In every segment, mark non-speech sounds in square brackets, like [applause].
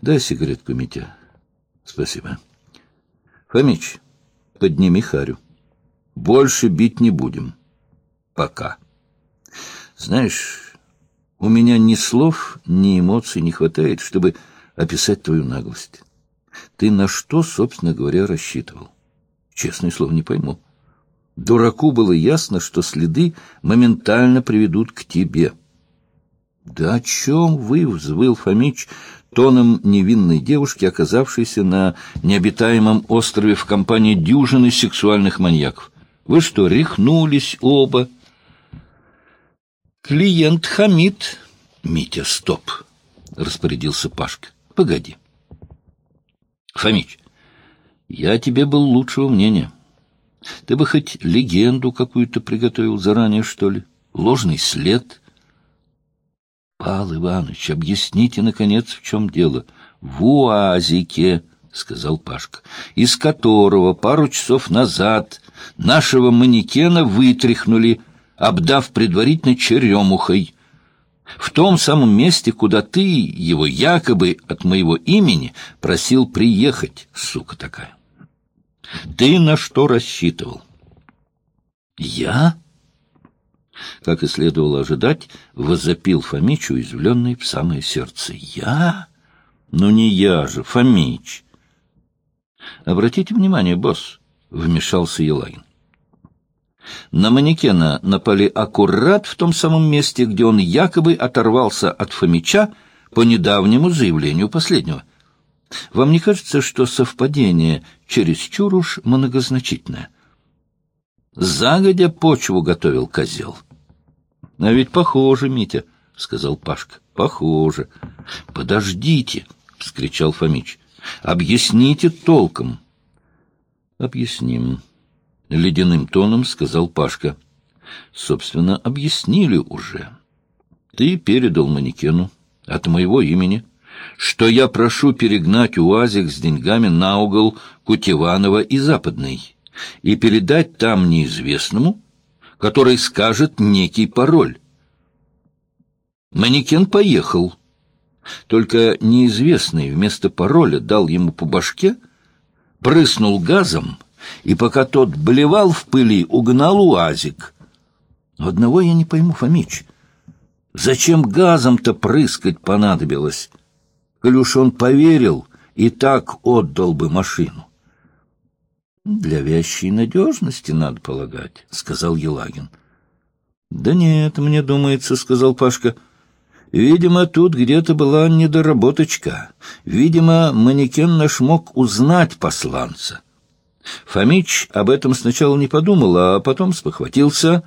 Дай сигаретку, Митя. Спасибо. Фомич, подними Харю. Больше бить не будем. Пока. Знаешь, у меня ни слов, ни эмоций не хватает, чтобы описать твою наглость. Ты на что, собственно говоря, рассчитывал? Честное слово, не пойму. Дураку было ясно, что следы моментально приведут к тебе. — Да о чем вы, — взвыл Фомич, тоном невинной девушки, оказавшейся на необитаемом острове в компании дюжины сексуальных маньяков. Вы что, рехнулись оба? Клиент хамит. Митя, стоп, распорядился Пашка. Погоди. Фомич, я тебе был лучшего мнения. Ты бы хоть легенду какую-то приготовил заранее, что ли? Ложный след? Пал Иванович, объясните, наконец, в чем дело. В УАЗике, — сказал Пашка, — из которого пару часов назад нашего манекена вытряхнули, обдав предварительно черемухой. В том самом месте, куда ты его якобы от моего имени просил приехать, сука такая. Ты на что рассчитывал? Я? Как и следовало ожидать, возопил Фомич, уязвленный в самое сердце. Я? Ну не я же, Фомич. Обратите внимание, босс, вмешался Елагин. На манекена напали аккурат в том самом месте, где он якобы оторвался от Фомича по недавнему заявлению последнего. Вам не кажется, что совпадение чересчур уж многозначительное? Загодя почву готовил козел. — А ведь похоже, Митя, — сказал Пашка. — Похоже. — Подождите, — вскричал Фомич. — Объясните толком. — Объясним, — ледяным тоном сказал Пашка. — Собственно, объяснили уже. Ты передал манекену от моего имени — что я прошу перегнать УАЗик с деньгами на угол Кутеванова и Западный и передать там неизвестному, который скажет некий пароль. Манекен поехал. Только неизвестный вместо пароля дал ему по башке, прыснул газом, и пока тот блевал в пыли, угнал УАЗик. Одного я не пойму, Фомич, зачем газом-то прыскать понадобилось? Коль он поверил, и так отдал бы машину. — Для вящей надежности, надо полагать, — сказал Елагин. — Да нет, мне думается, — сказал Пашка. — Видимо, тут где-то была недоработочка. Видимо, манекен наш мог узнать посланца. Фомич об этом сначала не подумал, а потом спохватился.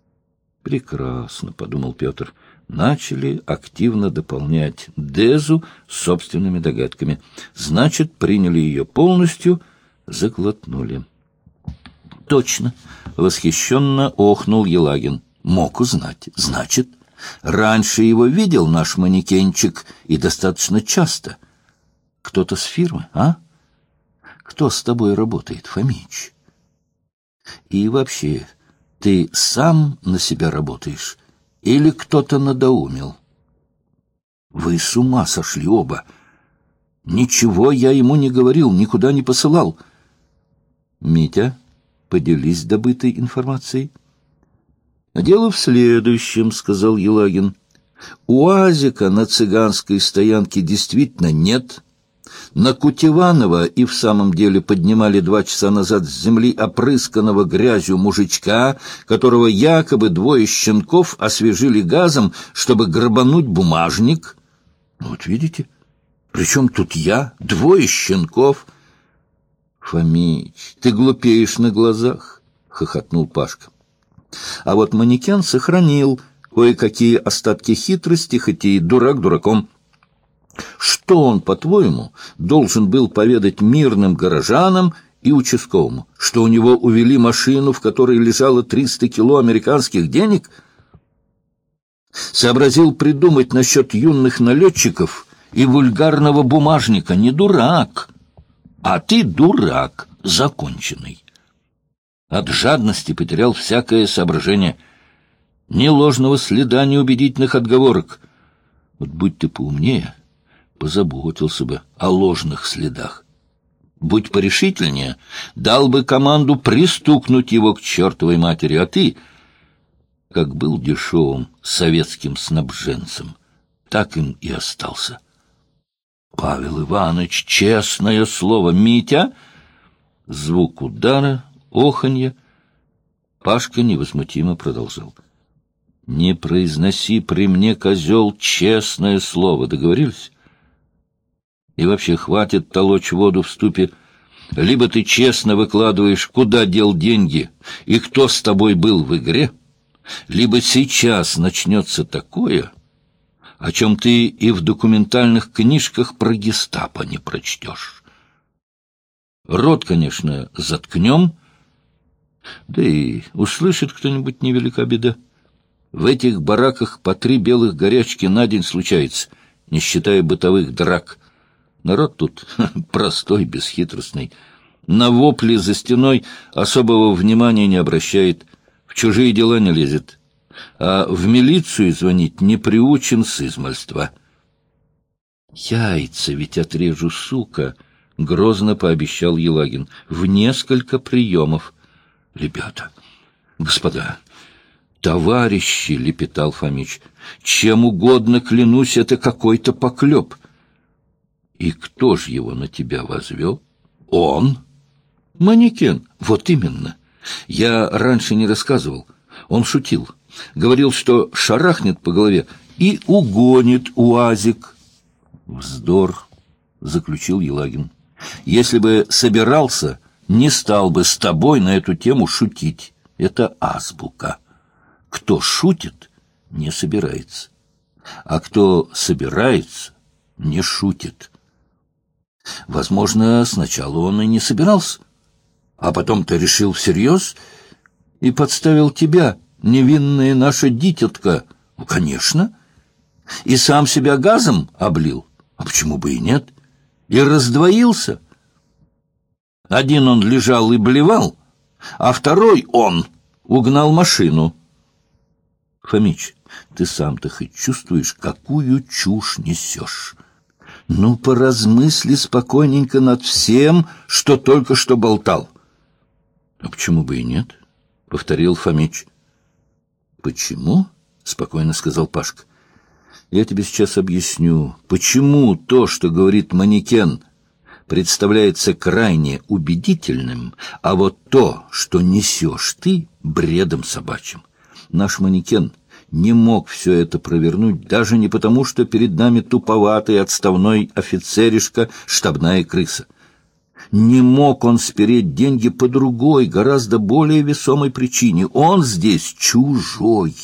— Прекрасно, — подумал Петр. — начали активно дополнять Дезу собственными догадками. Значит, приняли ее полностью, заглотнули. «Точно!» — восхищенно охнул Елагин. «Мог узнать. Значит, раньше его видел наш манекенчик, и достаточно часто. Кто-то с фирмы, а? Кто с тобой работает, Фомич? И вообще, ты сам на себя работаешь?» Или кто-то надоумил? Вы с ума сошли оба. Ничего я ему не говорил, никуда не посылал. Митя, поделись добытой информацией. Дело в следующем, сказал Елагин. Уазика на цыганской стоянке действительно нет. На Кутеванова и в самом деле поднимали два часа назад с земли опрысканного грязью мужичка, которого якобы двое щенков освежили газом, чтобы грабануть бумажник. Ну, вот видите, причем тут я, двое щенков. Фомич, ты глупеешь на глазах, — хохотнул Пашка. А вот манекен сохранил кое-какие остатки хитрости, хоть и дурак дураком. Что он, по-твоему, должен был поведать мирным горожанам и участковому? Что у него увели машину, в которой лежало 300 кило американских денег? Сообразил придумать насчет юных налетчиков и вульгарного бумажника. Не дурак, а ты дурак, законченный. От жадности потерял всякое соображение. Ни ложного следа, ни убедительных отговорок. Вот будь ты поумнее, позаботился бы о ложных следах. Будь порешительнее, дал бы команду пристукнуть его к чертовой матери, а ты, как был дешевым советским снабженцем, так им и остался. Павел Иванович, честное слово, Митя... Звук удара, оханье. Пашка невозмутимо продолжал. «Не произноси при мне, козел, честное слово. Договорились? И вообще хватит толочь воду в ступе. Либо ты честно выкладываешь, куда дел деньги и кто с тобой был в игре, либо сейчас начнется такое, о чем ты и в документальных книжках про гестапо не прочтешь. Рот, конечно, заткнем, да и услышит кто-нибудь невелика беда. В этих бараках по три белых горячки на день случается, не считая бытовых драк. Народ тут [laughs] простой, бесхитростный. На вопли за стеной особого внимания не обращает, в чужие дела не лезет а в милицию звонить не приучен с измальства. «Яйца ведь отрежу, сука!» — грозно пообещал Елагин. «В несколько приемов. Ребята, господа, товарищи!» — лепетал Фомич. «Чем угодно, клянусь, это какой-то поклеп». «И кто ж его на тебя возвел?» «Он!» «Манекен, вот именно. Я раньше не рассказывал. Он шутил. Говорил, что шарахнет по голове и угонит УАЗик. Вздор, заключил Елагин. Если бы собирался, не стал бы с тобой на эту тему шутить. Это азбука. Кто шутит, не собирается. А кто собирается, не шутит. Возможно, сначала он и не собирался, а потом-то решил всерьез и подставил тебя, невинная наша дитятка? Ну, конечно. И сам себя газом облил? А почему бы и нет? И раздвоился? Один он лежал и блевал, а второй он угнал машину. Фомич, ты сам-то хоть чувствуешь, какую чушь несешь? Ну, поразмысли спокойненько над всем, что только что болтал. — А почему бы и нет? — повторил Фомич. «Почему?» — спокойно сказал Пашка. «Я тебе сейчас объясню, почему то, что говорит манекен, представляется крайне убедительным, а вот то, что несешь ты, бредом собачьим. Наш манекен не мог все это провернуть, даже не потому, что перед нами туповатый отставной офицеришка, штабная крыса. Не мог он спереть деньги по другой, гораздо более весомой причине. Он здесь чужой.